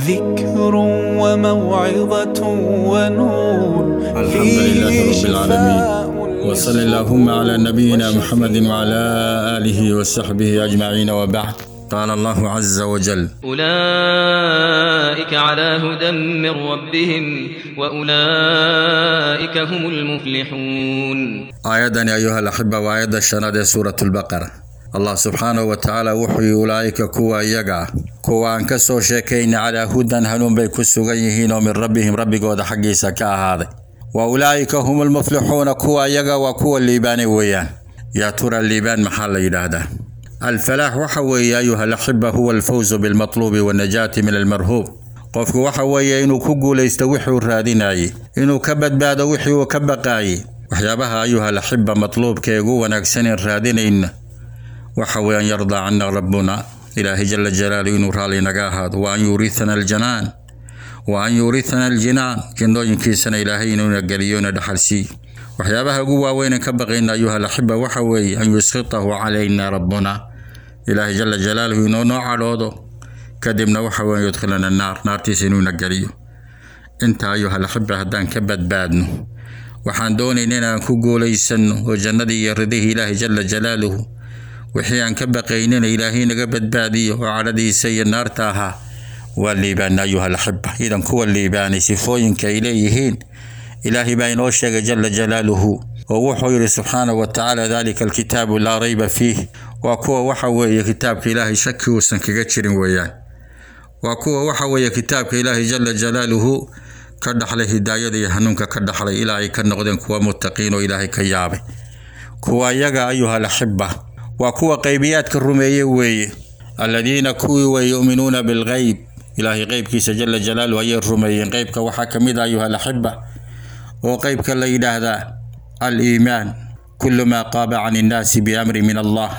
ذكر وموعظة ونور. الحمد لله رب العالمين. وصل اللهم على نبينا محمد وعلى آله وصحبه أجمعين. وبعد قال الله عز وجل أولئك على هدى من ربهم وأولئك هم المفلحون. آيادني أيها الأحبة وآياد الشناد سورة البقرة. Allah subxaanahu wa tacaala wuxuu yihi ulaa'ika kuwa iyaga kuwa aan ka soo sheekayna calaa hudan hanuun bay ku sugan yihiin oo min rabbihim rabbigooda xaggiisa ka ahaaday. Wa ulaa'ika hum almuflixuuna kuwa iyaga waa kuwa liibaanay weeyaan. Yaa tura liibaan maxaa la yidhaahdaa? Alfalaax waxa weeye ayuha alaxiba huwa alfawzu bilmatluubi wannajaati min almarhuub qofku waxa weeye inuu ku guulaysto wixii uu raadinayey inuu ka badbaado wixii uu ka baqaayey. Waxyaabaha ayuha alaxiba matluubka ee ugu wanaagsan in raadinayna waxa weeye an yardaa rabbuna ilaahay jala jalaaluhu inuu raalli naga ahaado. Wa an yuurithana aljanaan wa an yuurithana aljinaan jannooyinkiisana ilaahay inuuna geliyo na waxyaabaha ugu waaweynan ka baqayna ayuha alaxiba waxa weeye an yusqitahu calayna rabbuna. Ilaahay jala jalaaluhu inuu noo cadhoodo kadibna waxa weeye yudkhilana naar. Naartiisa inuuna geliyo. Inta ayuha alaxiba haddaan ka badbaadno waxaan doonayna inaan ku guulaysanno oo jannadii iyo ridihii ilaahay jala jalaaluhu wixii aan ka baqaynina ilaahay naga badbaadiyo oo cadhadiisa iyo naarta ahaa. Waa liibaana ayuha alaxiba idan kuwa liibaanay sifooyinka ay leeyihiin. Ilaahay baa inoo sheegay jala jalaaluhu oo wuxuu yidhi subxaanahu wa tacaala dalika alkitaabu laa rayba fiih. Waa kuwa waxa weeye kitaabka ilaahay shaki uusan kaga jirin weeyaan. Waa kuwa waxa weeye kitaabka ilaahay jala jalaaluhu ka dhaxlay hidaayada iyo hanuunka ka dhaxlay ilaa ay ka noqdeen kuwa muttaqiin oo ilaahay ka yaabay. Kuwa iyaga ayuha waa kuwa qaybiyaadka rumeeye weeye aladiina kuwii way yu'minuuna bilgeyb ilaahay qeybkiisa jala jalaaluhu ayay rumeeyeen qeybka waxaa ka mid ah ayuha alaxiba oo qeybka la yidhaahdaa aliimaan kulu maa qaaba can innaasi biamri min allah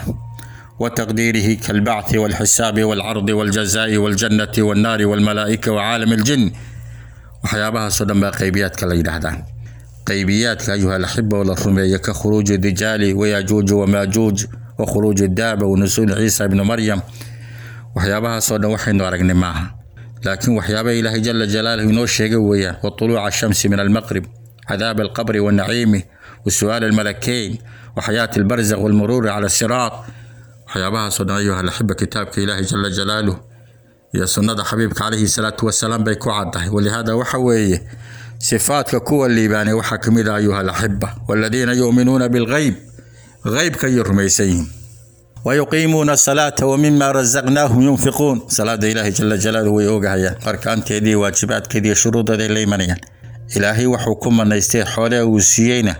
وتقديره كالبعث والحساب والعرض والجزاء والجنة والنار والملائكة وعالم الجن وحيابها صدم قيبيات كلا يدهدان قيبيات أيها الأحبة والرمية كخروج الدجال وياجوج وماجوج wa khuruuju daaba wa nusuulu ciisa ibnu maryam. Waxyaabahaasoo dhan waxaynu aragnay maaha. Laakiin waxyaaba ilaahay jala jalaalahu inoo sheegay weeyaan watuluuca ashamsi min almaqrib cadaab alqabri wanaciimi wasu'aal almalakayn waxayaati albarzaq walmuruuri cala asiraad waxyaabahaasoo dhan ayuha alaxiba kitaabka ilaahay jala jalaaluh iyo sunnada xabiibka calayhi salaatu wasalaam bay ku caddahay. Walihaada waxa weeye sifaadka kuwa liibaanay waxaa ka mid ah ayuha alaxiba waladiina yuuminuuna bilgeyb aybka ayay rumaysan yihiin wayuqiimuuna asalaata wamima razaqnaahum yunfiquun salaada ilaahay jala jalaalu way ogahayaan arkaanteedii waajibaadkeedii shuruudeeday la imanayaan ilaahay wuxuu ku manaystay xoole uu siiyeyna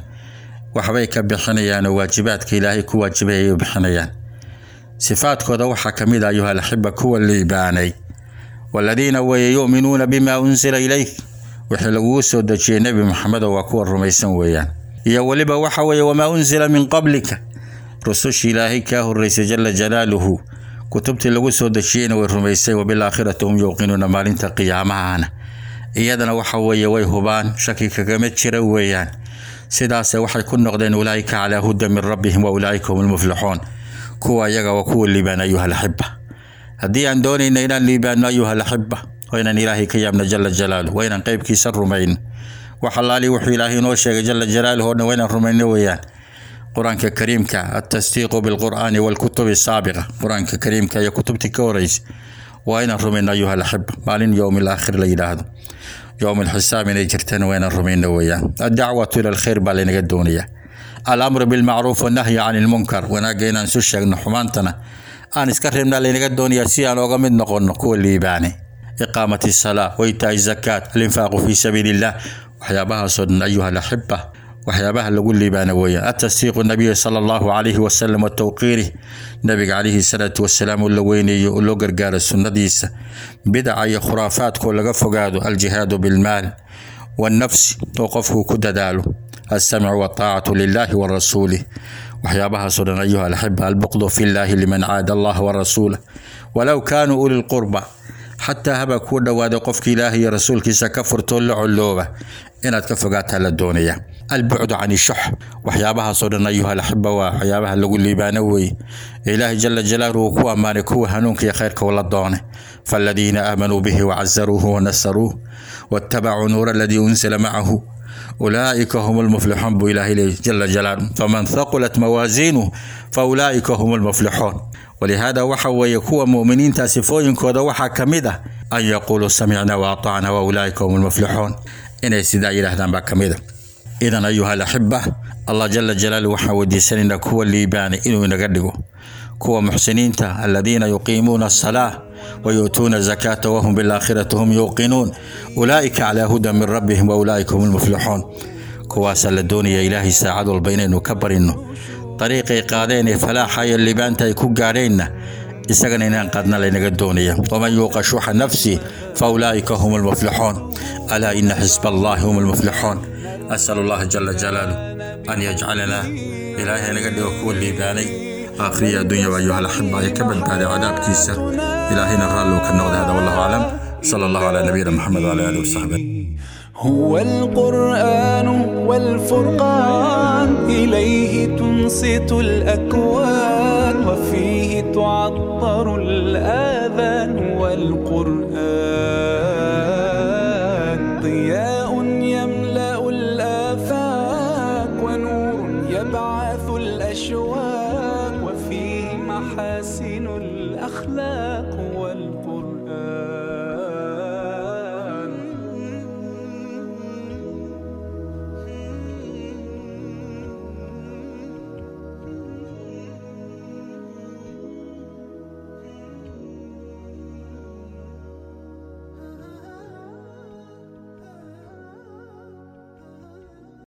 waxbay ka bixinayaanoo waajibaadka ilaahay ku waajibay ay bixinayaan sifaadkooda waxaa ka mid a ayuhalaxiba kuwa liibaanay waladiina weeye yu'minuuna bima unsila ilayk wixii laguu soo dejiyey nebi maxamedo waa kuwa rumaysan weeyaan iyo weliba waxa weeye wamaa unsila min qablika? Rusushii ilaahay kaa horeysay jala jalaaluhu kutubtii lagu soo dejiyeyna way rumaysay wabilaakhirati hum yuuqinuuna maalinta qiyaamahana iyadana waxa weeye way hubaan shaki kagama jira weeyaan. Sidaase waxay ku noqdeen ulaa'ika calaa huda min rabbihim wa ulaa'ika hum lmuflixuun kuwa iyaga waa kuwa liibaan ayuha alaxiba haddii aan doonayna inaan liibaanno ayuha alaxiba waa ilaahay ka yaabno jala jalaalu waa qeybkiisa rumayno wax allaali wuxuu ilaahay inoo sheegay jala jalaaluhu oo dhan waa inaan rumayno weeyaan. Qur'aanka kariimka altasdiiqu bilqur'aani walkutubi asaabiqa qur'aanka kariimka iyo kutubtii ka horeysa waa inaan rumayno ayuha alaxiba maalin yowmi alaakhir la yidhaahdo. Yowm alxisaab inay jirtana waa inaan rumayno weeyaan. Addacwatu ila alkhayr baa laynaga doonayaa alamru bilmacruuf wannahyi can ilmunkar wanaagga inaan isu sheegno xumaantana aan iska reebnaa laynaga doonayaa si aan oga mid noqonno kuwa liibaane iqaamati salaa waitaa'i zakaat alinfaaqu fii sabiili illah waxyaabahaasoo dhan ayuha alaxiba waxyaabaha lagu liibaana weeyaan atasdiiqu nabiyi sala allahu calayhi wasalam wa nabiga calayhi salaatu wasalaam oo la weyneeyo oo loo gargaaro sunnadiisa. Bidaca iyo khuraafaadkoo laga fogaado aljihaadu bilmaal wannafsi oo qofku ku dadaalo. Alsamcu wataacatu lilahi wa rasuulih waxyaabahaasoo dhan ayuha alxiba albuqdu fi llahi liman caada allah wa rasuulah walow kaanuu uli lqurba xataa habaa kuu dhowaada qofka ilaaha iyo rasuulkiisa ka furtoo la colooba inaad ka fogaataa la doonaya albucdu can ishox waxyaabahaasoo dhan ayuha waa waxyaabaha lagu liibaano weeye ilaahay jala jalaalu uu ku ammaanay kuwa hanuunka iyo khayrka ula doonay faaladiina aamanuu bihi wacasaruuhu wanasaruuh waattabacuu nuura aladii unsila macahu ulaaika hum lmuflixuun buu ilaahay leeyay jala jalaalu faman haqulat mawaaziinuh faulaa'ika hum lmuflixuun walihaada waxa weeye kuwa mu'miniinta sifooyinkooda waxaa ka mid ah an yaquuluu samicna waatacna waulaaika hum lmuflixuun inay sidaa yidhaahdaan baa ka mid a idan ayuha alaxiba allah jala jalaalu waxaan weydiisanaynaa kuwa liibaanay inuu inaga dhigo kuwa muxsiniinta aladiina yuqiimuuna asalaa wayu'tuuna azakaata wahum bilaakhirati hum yuuqinuun ulaa'ika calaa huda min rabbihim waulaa'ika hum lmuflixuun kuwaasaa la doonaya ilaahay saacad walba inaynu ka barinno طريقي قادين فلا حي اللي بانتا يكون قارين isagana inaan qaadna laynaga doonaya waman yuuqa shuuxa nafsi faulaa'ika hum almuflixuun alaa ina xisba allahi hum almuflixuun asal allaha jala jalaaluh an yajcalana ilaahay naga dhigo kuwa liibaanay آخرية الدنيا وأيها الأحبة يكبد بعد عذاب كيسة إلهنا غالو كالنوض هذا والله أعلم صلى الله على نبينا محمد وعلى آله وصحبه. هو القرآن والفرقان إليه تنصت الأكوان وفيه تعطر الآذان والقرآن. ضياء يملأ الآفاق ونور يبعث الأشواق وفيه محاسن الأخلاق والقرآن